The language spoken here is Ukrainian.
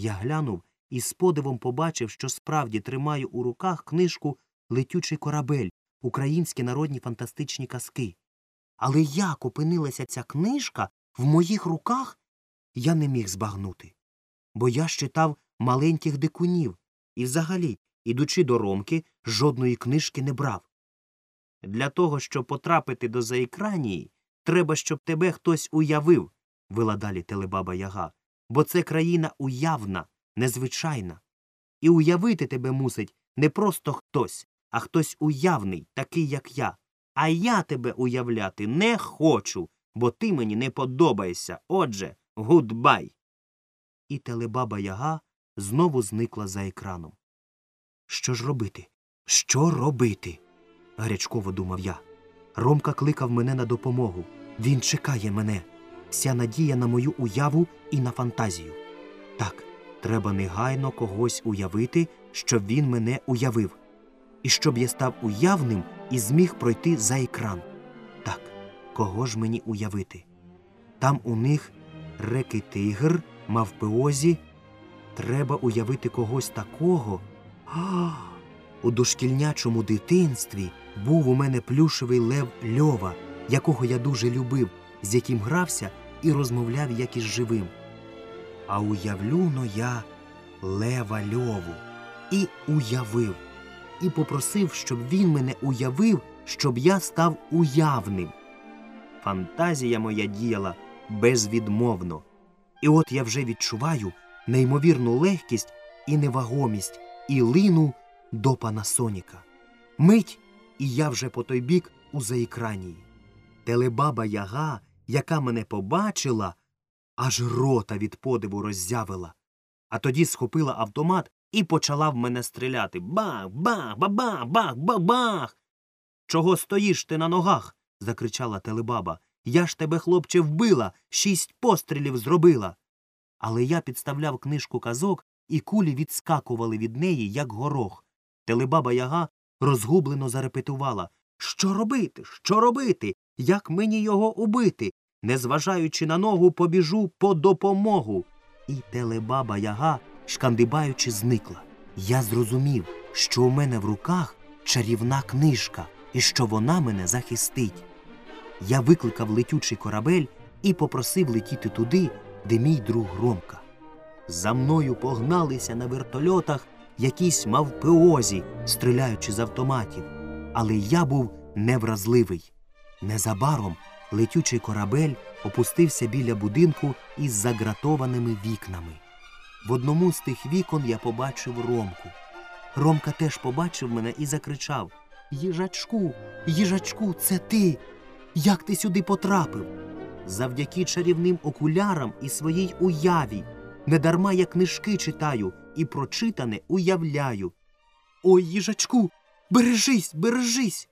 Я глянув і з подивом побачив, що справді тримаю у руках книжку Летючий корабель Українські народні фантастичні казки. Але як опинилася ця книжка в моїх руках, я не міг збагнути. Бо я читав маленьких дикунів і взагалі, ідучи до Ромки, жодної книжки не брав. Для того, щоб потрапити до заекранії, треба, щоб тебе хтось уявив, вела далі телебаба Яга, бо це країна уявна, незвичайна. І уявити тебе мусить не просто хтось, а хтось уявний, такий, як я. А я тебе уявляти не хочу, бо ти мені не подобаєшся. Отже, goodbye. І телебаба Яга знову зникла за екраном. Що ж робити? Що робити? гарячково думав я. Ромка кликав мене на допомогу. Він чекає мене. Вся надія на мою уяву і на фантазію. Так, треба негайно когось уявити, щоб він мене уявив. І щоб я став уявним і зміг пройти за екран. Так, кого ж мені уявити? Там у них реки тигр, мавпеозі. Треба уявити когось такого. А, у дошкільнячому дитинстві був у мене плюшевий лев Льова, якого я дуже любив, з яким грався і розмовляв як із живим. А уявлю-но я лева Льову і уявив, і попросив, щоб він мене уявив, щоб я став уявним. Фантазія моя діяла безвідмовно. І от я вже відчуваю неймовірну легкість і невагомість, і лину до Панасоніка. Мить, і я вже по той бік у заекранії. Телебаба Яга, яка мене побачила, аж рота від подиву роззявила. А тоді схопила автомат і почала в мене стріляти. Бах, бах, бабах, бах, бах. Чого стоїш ти на ногах? закричала телебаба. Я ж тебе, хлопче, вбила, шість пострілів зробила. Але я підставляв книжку казок, і кулі відскакували від неї, як горох. Телебаба Яга розгублено зарепетувала Що робити? Що робити? Як мені його убити? Незважаючи на ногу, побіжу по допомогу. І телебаба Яга, шкандибаючи, зникла. Я зрозумів, що у мене в руках чарівна книжка і що вона мене захистить. Я викликав летючий корабель і попросив летіти туди, де мій друг Ромка. За мною погналися на вертольотах якісь мавпеозі, стріляючи з автоматів. Але я був невразливий. Незабаром летючий корабель опустився біля будинку із загратованими вікнами. В одному з тих вікон я побачив Ромку. Ромка теж побачив мене і закричав Їжачку, їжачку, це ти. Як ти сюди потрапив? Завдяки чарівним окулярам і своїй уяві. Недарма я книжки читаю і прочитане уявляю. Ой, їжачку, бережись, бережись.